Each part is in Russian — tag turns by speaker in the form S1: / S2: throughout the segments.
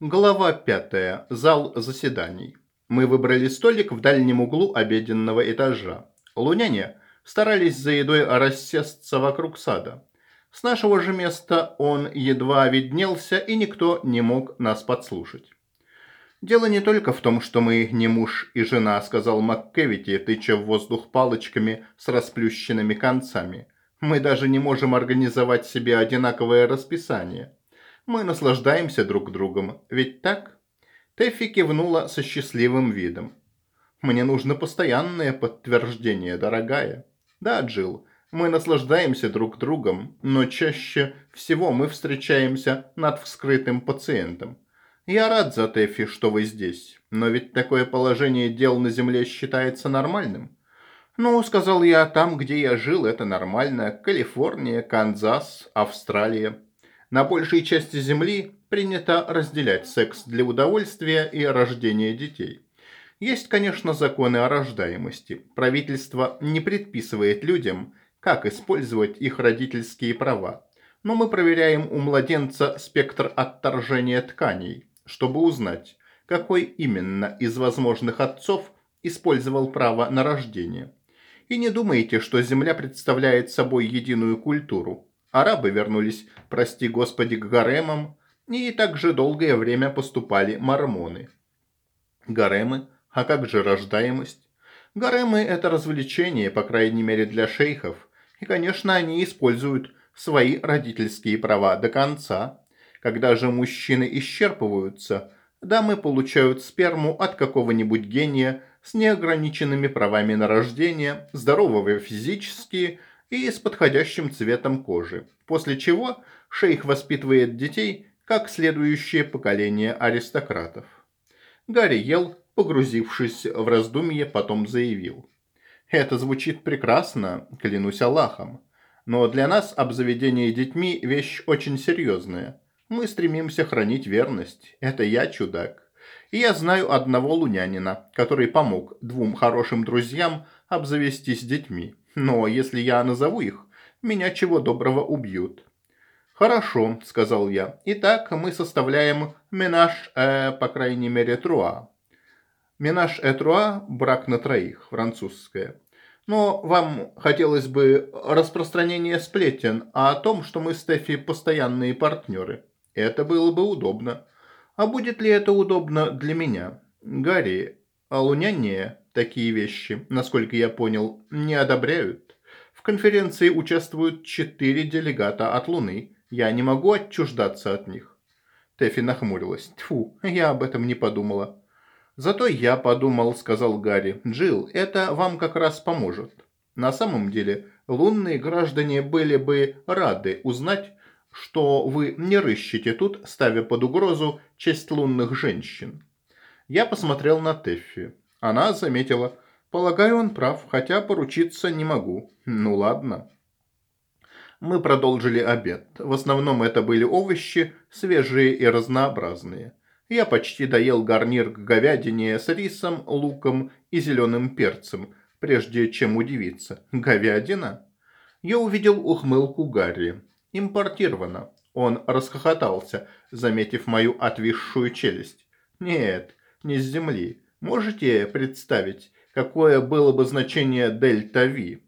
S1: Глава пятая. Зал заседаний. Мы выбрали столик в дальнем углу обеденного этажа. Луняне старались за едой рассесться вокруг сада. С нашего же места он едва виднелся, и никто не мог нас подслушать. «Дело не только в том, что мы не муж и жена», – сказал МакКевити, тыча в воздух палочками с расплющенными концами. «Мы даже не можем организовать себе одинаковое расписание. Мы наслаждаемся друг другом, ведь так?» Тэффи кивнула со счастливым видом. «Мне нужно постоянное подтверждение, дорогая». «Да, Джилл, мы наслаждаемся друг другом, но чаще всего мы встречаемся над вскрытым пациентом. «Я рад за Тэффи, что вы здесь, но ведь такое положение дел на Земле считается нормальным». «Ну, — сказал я, — там, где я жил, это нормально. Калифорния, Канзас, Австралия. На большей части Земли принято разделять секс для удовольствия и рождения детей. Есть, конечно, законы о рождаемости. Правительство не предписывает людям, как использовать их родительские права. Но мы проверяем у младенца спектр отторжения тканей, чтобы узнать, какой именно из возможных отцов использовал право на рождение. И не думайте, что Земля представляет собой единую культуру. Арабы вернулись, прости господи, к гаремам, и также долгое время поступали мормоны. Гаремы? А как же рождаемость? Гаремы – это развлечение, по крайней мере для шейхов. И, конечно, они используют свои родительские права до конца. Когда же мужчины исчерпываются, дамы получают сперму от какого-нибудь гения с неограниченными правами на рождение, здорового физически и с подходящим цветом кожи. После чего шейх воспитывает детей как следующее поколение аристократов. Гарри ел, погрузившись в раздумье, потом заявил. «Это звучит прекрасно, клянусь Аллахом. Но для нас обзаведение детьми – вещь очень серьезная. Мы стремимся хранить верность. Это я чудак. И я знаю одного лунянина, который помог двум хорошим друзьям обзавестись детьми. Но если я назову их, меня чего доброго убьют. «Хорошо», – сказал я. «Итак, мы составляем менаж, э, по крайней мере, труа». Менаж э труа – брак на троих, французское. Но вам хотелось бы распространения сплетен о том, что мы с Стефи постоянные партнеры. Это было бы удобно. А будет ли это удобно для меня? Гарри, а луняне такие вещи, насколько я понял, не одобряют. В конференции участвуют четыре делегата от Луны. Я не могу отчуждаться от них. Тэфи нахмурилась. Тфу, я об этом не подумала. Зато я подумал, сказал Гарри. Джилл, это вам как раз поможет. На самом деле, лунные граждане были бы рады узнать, что вы не рыщете тут, ставя под угрозу честь лунных женщин. Я посмотрел на Тэффи. Она заметила. Полагаю, он прав, хотя поручиться не могу. Ну ладно. Мы продолжили обед. В основном это были овощи, свежие и разнообразные. Я почти доел гарнир к говядине с рисом, луком и зеленым перцем, прежде чем удивиться. Говядина? Я увидел ухмылку Гарри импортировано. Он расхохотался, заметив мою отвисшую челюсть. Нет, не с Земли. Можете представить, какое было бы значение дельта V?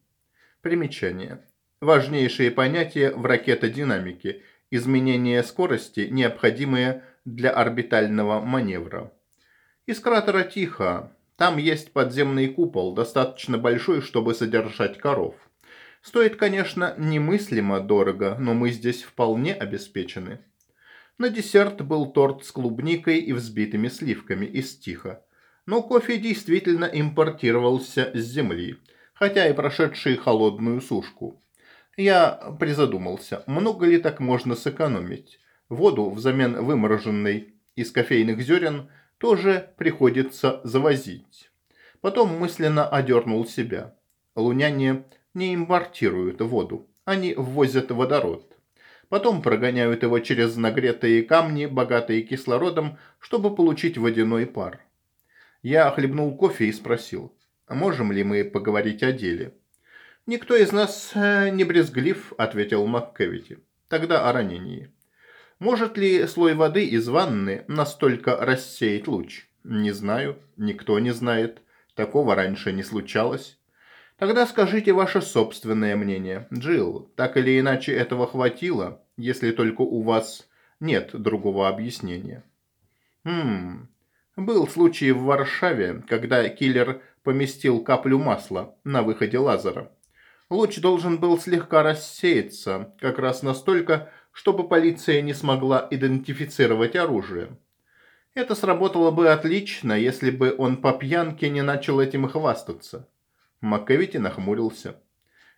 S1: Примечание. Важнейшие понятия в ракетодинамике. Изменение скорости, необходимое для орбитального маневра. Из кратера тихо. Там есть подземный купол, достаточно большой, чтобы содержать коров. Стоит, конечно, немыслимо дорого, но мы здесь вполне обеспечены. На десерт был торт с клубникой и взбитыми сливками из Тихо. Но кофе действительно импортировался с земли, хотя и прошедший холодную сушку. Я призадумался, много ли так можно сэкономить. Воду взамен вымороженной из кофейных зерен тоже приходится завозить. Потом мысленно одернул себя. Луняне не импортируют воду, они ввозят водород. Потом прогоняют его через нагретые камни, богатые кислородом, чтобы получить водяной пар. Я хлебнул кофе и спросил, «А можем ли мы поговорить о деле? «Никто из нас э, не брезглив», — ответил МакКевити. «Тогда о ранении». Может ли слой воды из ванны настолько рассеять луч? Не знаю, никто не знает. Такого раньше не случалось. Тогда скажите ваше собственное мнение. Джилл, так или иначе этого хватило, если только у вас нет другого объяснения. Хм, был случай в Варшаве, когда киллер поместил каплю масла на выходе лазера. Луч должен был слегка рассеяться, как раз настолько, чтобы полиция не смогла идентифицировать оружие. Это сработало бы отлично, если бы он по пьянке не начал этим хвастаться. Маккавити нахмурился.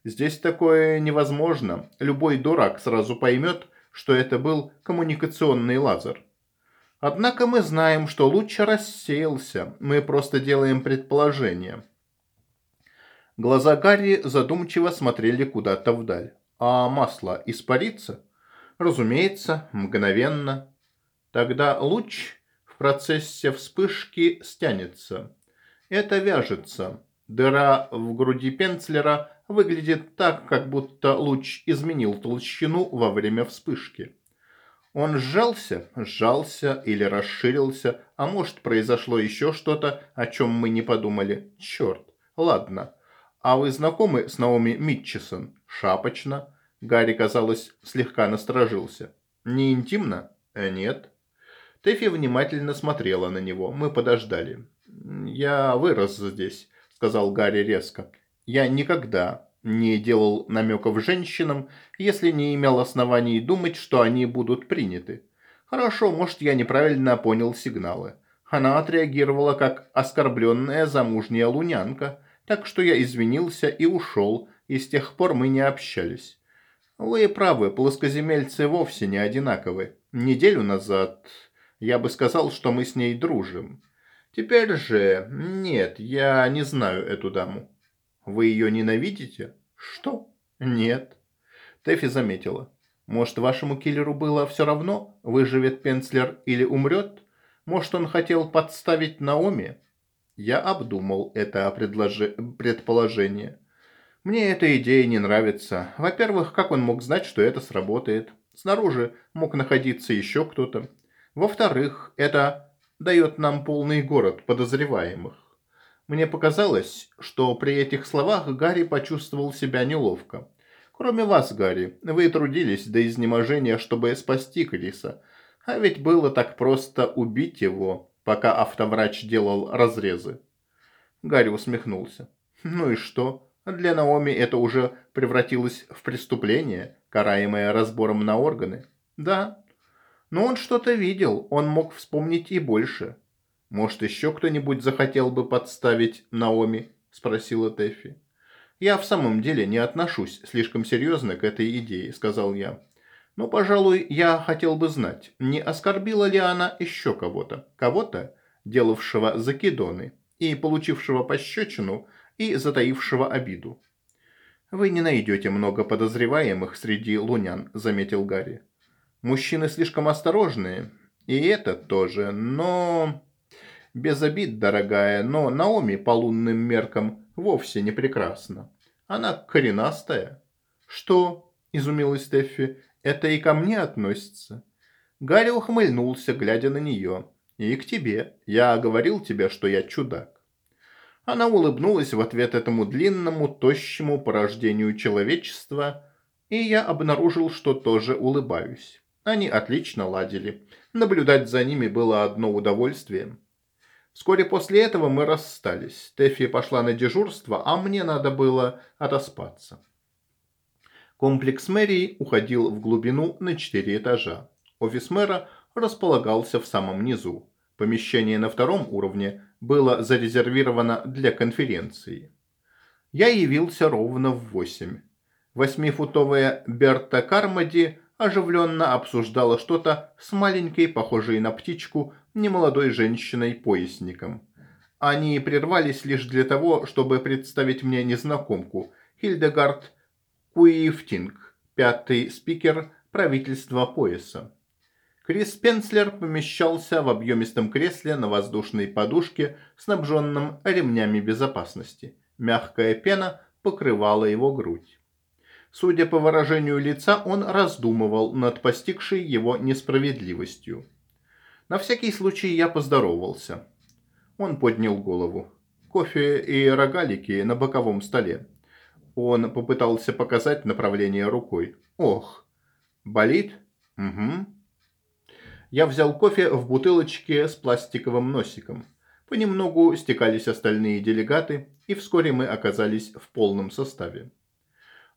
S1: Здесь такое невозможно. Любой дурак сразу поймет, что это был коммуникационный лазер. Однако мы знаем, что луч рассеялся. Мы просто делаем предположение. Глаза Гарри задумчиво смотрели куда-то вдаль. А масло испарится? Разумеется, мгновенно. Тогда луч в процессе вспышки стянется. Это вяжется. Дыра в груди Пенцлера выглядит так, как будто луч изменил толщину во время вспышки. Он сжался, сжался или расширился, а может произошло еще что-то, о чем мы не подумали. Черт, ладно. А вы знакомы с Наоми Митчесон? Шапочно. Гарри, казалось, слегка насторожился. Не интимно? Э, нет. Тэфи внимательно смотрела на него. Мы подождали. «Я вырос здесь», — сказал Гарри резко. «Я никогда, не делал намеков женщинам, если не имел оснований думать, что они будут приняты. Хорошо, может, я неправильно понял сигналы. Она отреагировала как оскорбленная замужняя лунянка, так что я извинился и ушел, и с тех пор мы не общались. Вы правы, плоскоземельцы вовсе не одинаковы. Неделю назад я бы сказал, что мы с ней дружим. Теперь же нет, я не знаю эту даму. Вы ее ненавидите? Что? Нет. Тэфи заметила. Может, вашему киллеру было все равно, выживет Пенцлер или умрет? Может, он хотел подставить Наоми? Я обдумал это предложи... предположение. Мне эта идея не нравится. Во-первых, как он мог знать, что это сработает? Снаружи мог находиться еще кто-то. Во-вторых, это дает нам полный город подозреваемых. Мне показалось, что при этих словах Гарри почувствовал себя неловко. Кроме вас, Гарри, вы трудились до изнеможения, чтобы спасти Криса. А ведь было так просто убить его, пока автоврач делал разрезы. Гарри усмехнулся. Ну и что? Для Наоми это уже превратилось в преступление, караемое разбором на органы. Да. Но он что-то видел, он мог вспомнить и больше. «Может, еще кто-нибудь захотел бы подставить Наоми?» – спросила Тэффи. «Я в самом деле не отношусь слишком серьезно к этой идее», – сказал я. «Но, пожалуй, я хотел бы знать, не оскорбила ли она еще кого-то? Кого-то, делавшего закидоны и получившего пощечину и затаившего обиду?» «Вы не найдете много подозреваемых среди лунян», – заметил Гарри. «Мужчины слишком осторожные, и это тоже, но...» Без обид, дорогая, но Наоми по лунным меркам вовсе не прекрасна. Она коренастая. Что? Изумилась Стеффи. Это и ко мне относится? Гарри ухмыльнулся, глядя на нее. И к тебе. Я говорил тебе, что я чудак. Она улыбнулась в ответ этому длинному, тощему порождению человечества, и я обнаружил, что тоже улыбаюсь. Они отлично ладили. Наблюдать за ними было одно удовольствие. Вскоре после этого мы расстались. Тэффи пошла на дежурство, а мне надо было отоспаться. Комплекс мэрии уходил в глубину на четыре этажа. Офис мэра располагался в самом низу. Помещение на втором уровне было зарезервировано для конференции. Я явился ровно в восемь. Восьмифутовая Берта Кармоди оживленно обсуждала что-то с маленькой, похожей на птичку, немолодой женщиной-поясником. Они прервались лишь для того, чтобы представить мне незнакомку, Хильдегард Куифтинг, пятый спикер правительства пояса. Крис Пенслер помещался в объемистом кресле на воздушной подушке, снабженном ремнями безопасности. Мягкая пена покрывала его грудь. Судя по выражению лица, он раздумывал над постигшей его несправедливостью. На всякий случай я поздоровался. Он поднял голову. Кофе и рогалики на боковом столе. Он попытался показать направление рукой. Ох, болит? Угу. Я взял кофе в бутылочке с пластиковым носиком. Понемногу стекались остальные делегаты, и вскоре мы оказались в полном составе.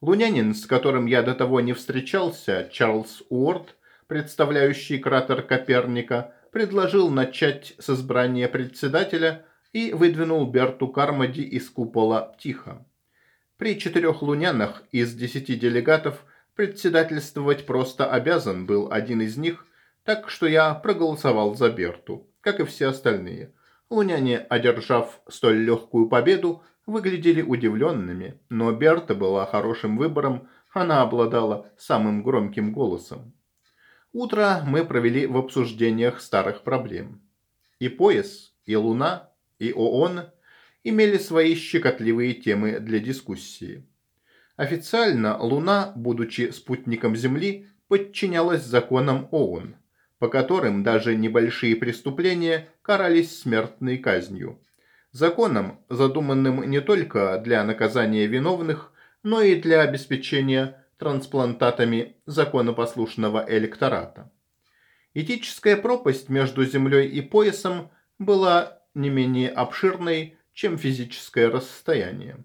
S1: Лунянин, с которым я до того не встречался, Чарльз Уорд, представляющий кратер Коперника, предложил начать с избрания председателя и выдвинул Берту Кармоди из купола тихо. При четырех лунянах из десяти делегатов председательствовать просто обязан был один из них, так что я проголосовал за Берту, как и все остальные. Луняне, одержав столь легкую победу, выглядели удивленными, но Берта была хорошим выбором, она обладала самым громким голосом. Утро мы провели в обсуждениях старых проблем. И пояс, и луна, и ООН – имели свои щекотливые темы для дискуссии. Официально Луна, будучи спутником Земли, подчинялась законам ООН, по которым даже небольшие преступления карались смертной казнью. Законом, задуманным не только для наказания виновных, но и для обеспечения трансплантатами законопослушного электората. Этическая пропасть между Землей и поясом была не менее обширной, чем физическое расстояние.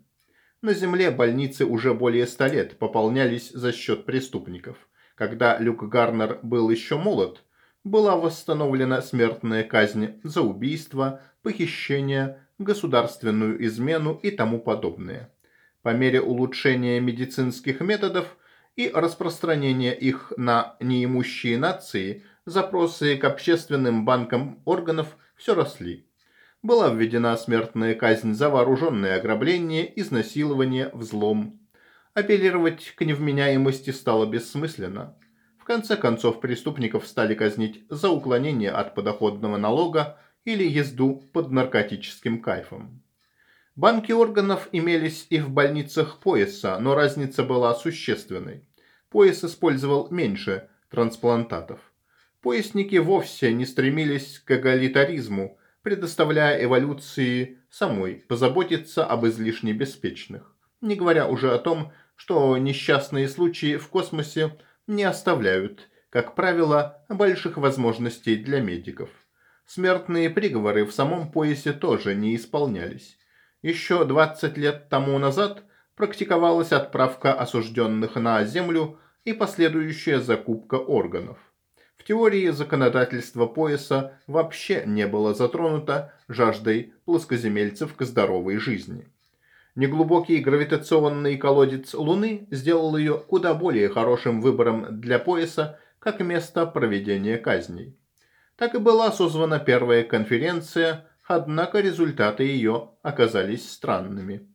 S1: На Земле больницы уже более ста лет пополнялись за счет преступников. Когда Люк Гарнер был еще молод, была восстановлена смертная казнь за убийство, похищение, государственную измену и тому подобное. По мере улучшения медицинских методов и распространения их на неимущие нации, запросы к общественным банкам органов все росли была введена смертная казнь за вооруженное ограбление, изнасилование, взлом. Апеллировать к невменяемости стало бессмысленно. В конце концов, преступников стали казнить за уклонение от подоходного налога или езду под наркотическим кайфом. Банки органов имелись и в больницах пояса, но разница была существенной. Пояс использовал меньше трансплантатов. Поясники вовсе не стремились к эгалитаризму, предоставляя эволюции самой позаботиться об излишне беспечных. Не говоря уже о том, что несчастные случаи в космосе не оставляют, как правило, больших возможностей для медиков. Смертные приговоры в самом поясе тоже не исполнялись. Еще 20 лет тому назад практиковалась отправка осужденных на Землю и последующая закупка органов теории законодательство пояса вообще не было затронуто жаждой плоскоземельцев к здоровой жизни. Неглубокий гравитационный колодец Луны сделал ее куда более хорошим выбором для пояса как место проведения казней. Так и была созвана первая конференция, однако результаты ее оказались странными.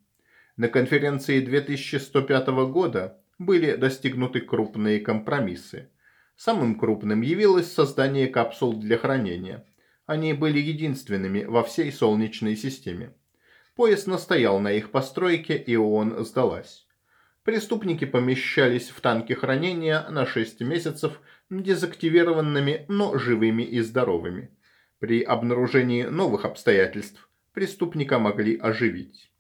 S1: На конференции 2105 года были достигнуты крупные компромиссы. Самым крупным явилось создание капсул для хранения. Они были единственными во всей Солнечной системе. Поезд настоял на их постройке, и ООН сдалась. Преступники помещались в танки хранения на 6 месяцев дезактивированными, но живыми и здоровыми. При обнаружении новых обстоятельств преступника могли оживить.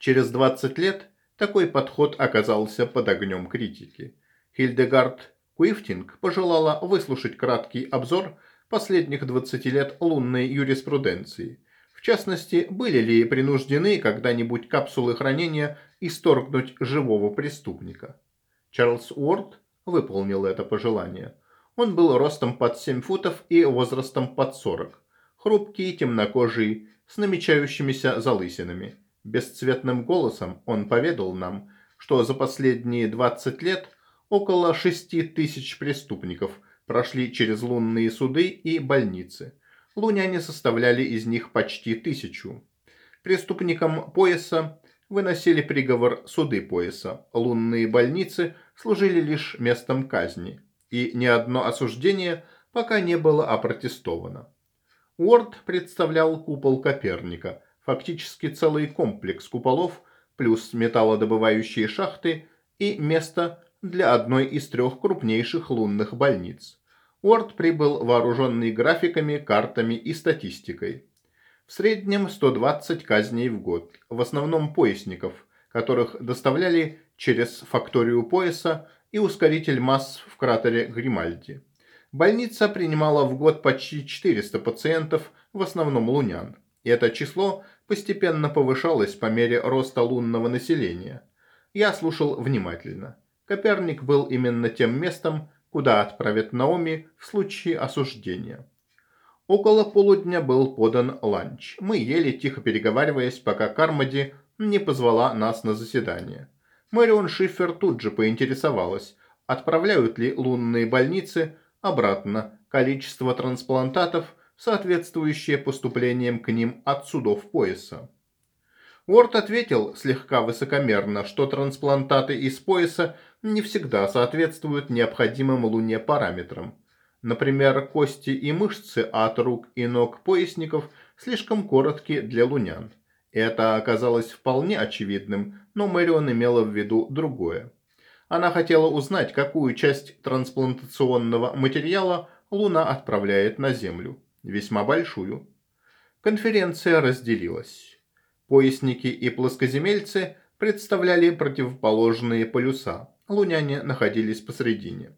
S1: Через 20 лет такой подход оказался под огнем критики. Хильдегард Куифтинг пожелала выслушать краткий обзор последних 20 лет лунной юриспруденции. В частности, были ли принуждены когда-нибудь капсулы хранения исторгнуть живого преступника. Чарльз Уорд выполнил это пожелание. Он был ростом под 7 футов и возрастом под 40. Хрупкий, темнокожий, с намечающимися залысинами. Бесцветным голосом он поведал нам, что за последние 20 лет Около шести тысяч преступников прошли через лунные суды и больницы. Луняне составляли из них почти тысячу. Преступникам пояса выносили приговор суды пояса. Лунные больницы служили лишь местом казни. И ни одно осуждение пока не было опротестовано. Уорд представлял купол Коперника, фактически целый комплекс куполов, плюс металлодобывающие шахты и место для одной из трех крупнейших лунных больниц. Уорд прибыл вооруженный графиками, картами и статистикой. В среднем 120 казней в год, в основном поясников, которых доставляли через факторию пояса и ускоритель масс в кратере Гримальди. Больница принимала в год почти 400 пациентов, в основном лунян. И это число постепенно повышалось по мере роста лунного населения. Я слушал внимательно. Коперник был именно тем местом, куда отправят Наоми в случае осуждения. Около полудня был подан ланч. Мы ели, тихо переговариваясь, пока Кармоди не позвала нас на заседание. Мэрион Шифер тут же поинтересовалась, отправляют ли лунные больницы обратно количество трансплантатов, соответствующее поступлениям к ним от судов пояса. Уорд ответил слегка высокомерно, что трансплантаты из пояса не всегда соответствуют необходимым Луне параметрам. Например, кости и мышцы от рук и ног поясников слишком коротки для лунян. Это оказалось вполне очевидным, но Мэрион имела в виду другое. Она хотела узнать, какую часть трансплантационного материала Луна отправляет на Землю. Весьма большую. Конференция разделилась. Поясники и плоскоземельцы представляли противоположные полюса. Луняне находились посредине.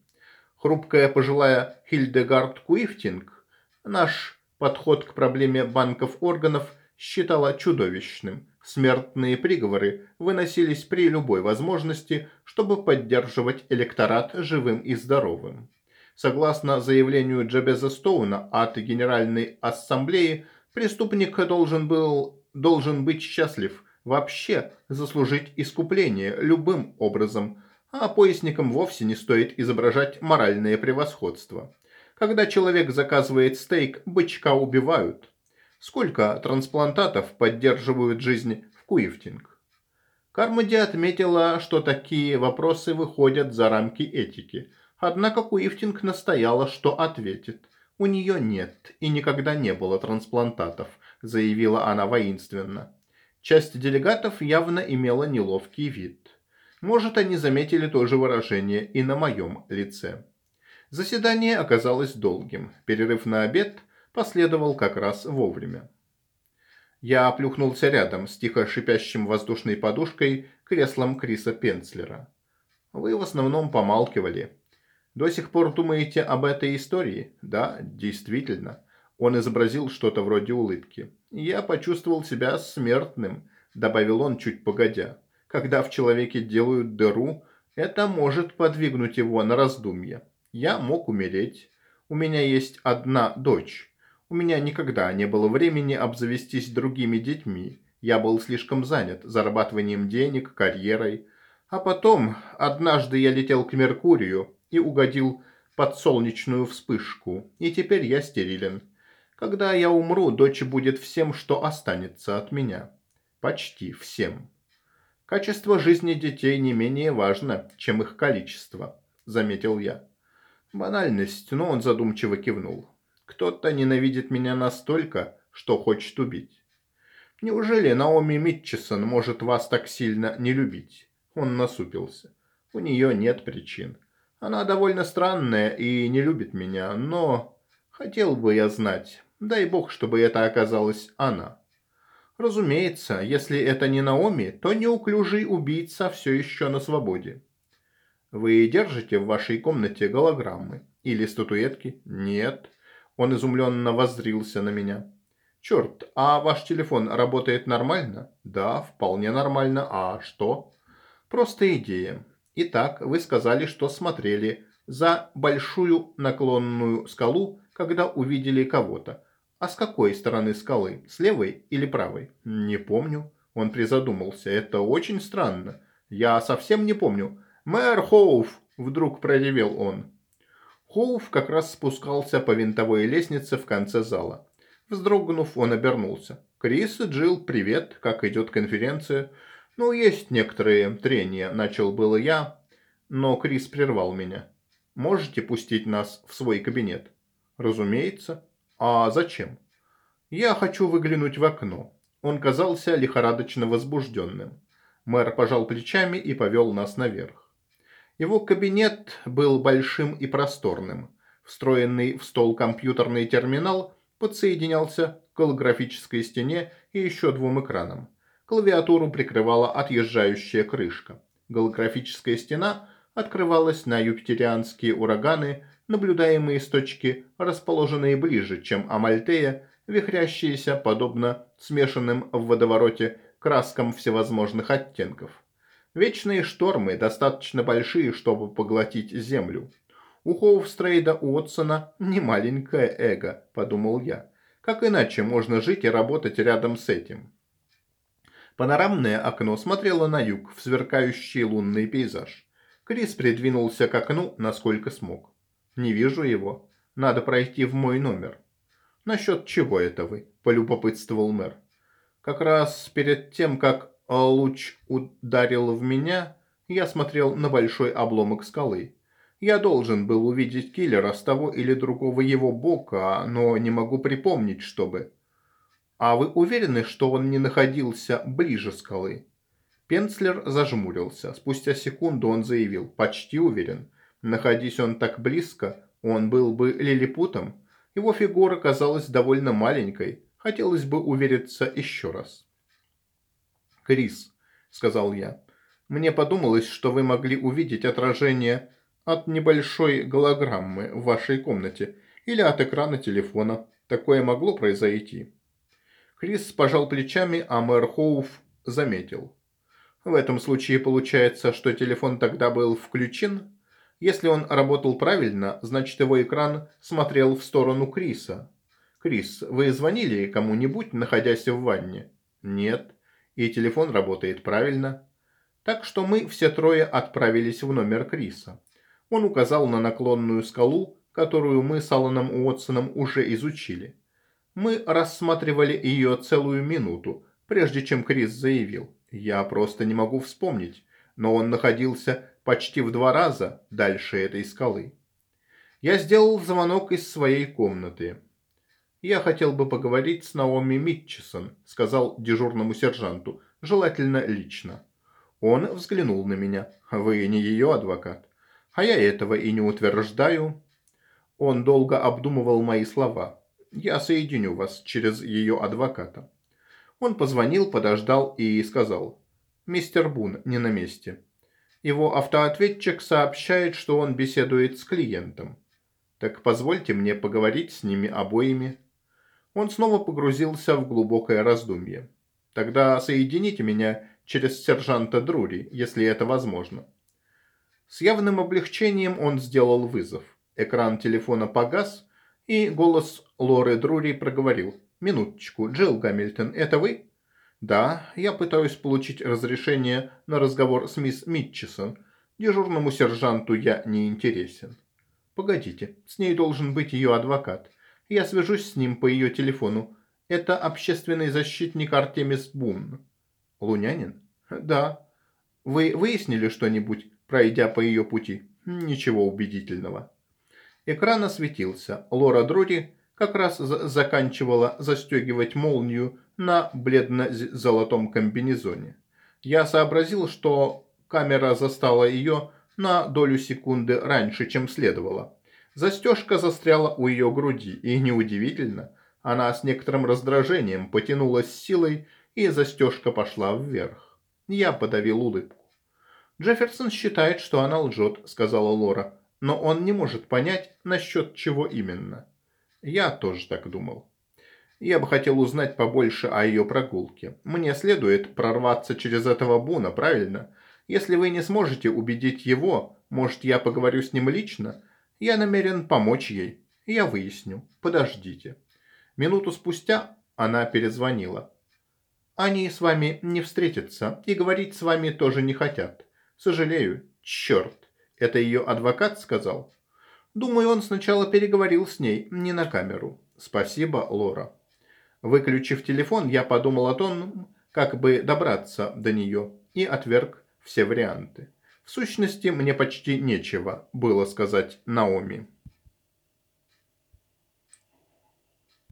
S1: Хрупкая пожилая Хильдегард Куифтинг наш подход к проблеме банков органов считала чудовищным. Смертные приговоры выносились при любой возможности, чтобы поддерживать электорат живым и здоровым. Согласно заявлению Джабеза Стоуна от Генеральной Ассамблеи, преступник должен, был, должен быть счастлив вообще заслужить искупление любым образом, а поясникам вовсе не стоит изображать моральное превосходство. Когда человек заказывает стейк, бычка убивают. Сколько трансплантатов поддерживают жизнь в Куифтинг? Кармоди отметила, что такие вопросы выходят за рамки этики. Однако Куифтинг настояла, что ответит. У нее нет и никогда не было трансплантатов, заявила она воинственно. Часть делегатов явно имела неловкий вид. Может, они заметили то же выражение и на моем лице. Заседание оказалось долгим. Перерыв на обед последовал как раз вовремя. Я оплюхнулся рядом с тихо шипящим воздушной подушкой креслом Криса Пенцлера. Вы в основном помалкивали. До сих пор думаете об этой истории? Да, действительно. Он изобразил что-то вроде улыбки. Я почувствовал себя смертным, добавил он чуть погодя. Когда в человеке делают дыру, это может подвигнуть его на раздумье. Я мог умереть. У меня есть одна дочь. У меня никогда не было времени обзавестись другими детьми. Я был слишком занят зарабатыванием денег, карьерой. А потом, однажды я летел к Меркурию и угодил под солнечную вспышку, и теперь я стерилен. Когда я умру, дочь будет всем, что останется от меня. Почти всем. Качество жизни детей не менее важно, чем их количество, заметил я. Банальность, но он задумчиво кивнул. Кто-то ненавидит меня настолько, что хочет убить. Неужели Наоми Митчесон может вас так сильно не любить? Он насупился. У нее нет причин. Она довольно странная и не любит меня, но... Хотел бы я знать. Дай бог, чтобы это оказалась она. Разумеется, если это не Наоми, то неуклюжий убийца все еще на свободе. Вы держите в вашей комнате голограммы? Или статуэтки? Нет. Он изумленно воззрился на меня. «Черт, а ваш телефон работает нормально?» «Да, вполне нормально. А что?» «Просто идея. Итак, вы сказали, что смотрели за большую наклонную скалу, когда увидели кого-то. А с какой стороны скалы? С левой или правой?» «Не помню». Он призадумался. «Это очень странно. Я совсем не помню». «Мэр Хоуф!» – вдруг проревел он. Хоуф как раз спускался по винтовой лестнице в конце зала. Вздрогнув, он обернулся. «Крис Джилл, привет, как идет конференция?» «Ну, есть некоторые трения», – начал было я, но Крис прервал меня. «Можете пустить нас в свой кабинет?» «Разумеется. А зачем?» «Я хочу выглянуть в окно». Он казался лихорадочно возбужденным. Мэр пожал плечами и повел нас наверх. Его кабинет был большим и просторным. Встроенный в стол компьютерный терминал подсоединялся к голографической стене и еще двум экранам. Клавиатуру прикрывала отъезжающая крышка. Голографическая стена открывалась на юпитерианские ураганы, наблюдаемые с точки, расположенные ближе, чем Амальтея, вихрящиеся, подобно смешанным в водовороте краскам всевозможных оттенков. Вечные штормы достаточно большие, чтобы поглотить Землю. У Хоуфстрейда Уотсона не маленькое эго, подумал я. Как иначе можно жить и работать рядом с этим? Панорамное окно смотрело на юг, в сверкающий лунный пейзаж. Крис придвинулся к окну, насколько смог. «Не вижу его. Надо пройти в мой номер». «Насчет чего это вы?» – полюбопытствовал мэр. «Как раз перед тем, как луч ударил в меня, я смотрел на большой обломок скалы. Я должен был увидеть киллера с того или другого его бока, но не могу припомнить, чтобы... А вы уверены, что он не находился ближе скалы? Пенцлер зажмурился. Спустя секунду он заявил. Почти уверен. Находись он так близко, он был бы лилипутом. Его фигура казалась довольно маленькой. Хотелось бы увериться еще раз. «Крис», — сказал я, — «мне подумалось, что вы могли увидеть отражение от небольшой голограммы в вашей комнате или от экрана телефона. Такое могло произойти». Крис пожал плечами, а мэр Хоуф заметил. В этом случае получается, что телефон тогда был включен. Если он работал правильно, значит его экран смотрел в сторону Криса. «Крис, вы звонили кому-нибудь, находясь в ванне?» «Нет. И телефон работает правильно». Так что мы все трое отправились в номер Криса. Он указал на наклонную скалу, которую мы с Алланом Уотсоном уже изучили. Мы рассматривали ее целую минуту, прежде чем Крис заявил. Я просто не могу вспомнить, но он находился почти в два раза дальше этой скалы. Я сделал звонок из своей комнаты. «Я хотел бы поговорить с Наоми Митчесон», — сказал дежурному сержанту, желательно лично. Он взглянул на меня. «Вы не ее адвокат?» А я этого и не утверждаю. Он долго обдумывал мои слова. Я соединю вас через ее адвоката. Он позвонил, подождал и сказал. Мистер Бун не на месте. Его автоответчик сообщает, что он беседует с клиентом. Так позвольте мне поговорить с ними обоими. Он снова погрузился в глубокое раздумье. Тогда соедините меня через сержанта Друри, если это возможно. С явным облегчением он сделал вызов. Экран телефона погас, и голос Лоры Друри проговорил. «Минуточку, Джилл Гамильтон, это вы?» «Да, я пытаюсь получить разрешение на разговор с мисс Митчесон. Дежурному сержанту я не интересен». «Погодите, с ней должен быть ее адвокат. Я свяжусь с ним по ее телефону. Это общественный защитник Артемис Бун». «Лунянин?» «Да». «Вы выяснили что-нибудь?» пройдя по ее пути. Ничего убедительного. Экран осветился. Лора Дроти как раз заканчивала застегивать молнию на бледно-золотом комбинезоне. Я сообразил, что камера застала ее на долю секунды раньше, чем следовало. Застежка застряла у ее груди, и неудивительно, она с некоторым раздражением потянулась силой, и застежка пошла вверх. Я подавил улыбку. «Джефферсон считает, что она лжет», – сказала Лора. «Но он не может понять, насчет чего именно». Я тоже так думал. Я бы хотел узнать побольше о ее прогулке. Мне следует прорваться через этого Буна, правильно? Если вы не сможете убедить его, может, я поговорю с ним лично? Я намерен помочь ей. Я выясню. Подождите. Минуту спустя она перезвонила. Они с вами не встретятся и говорить с вами тоже не хотят. Сожалею. Черт. Это ее адвокат сказал? Думаю, он сначала переговорил с ней, не на камеру. Спасибо, Лора. Выключив телефон, я подумал о том, как бы добраться до нее, и отверг все варианты. В сущности, мне почти нечего было сказать Наоми.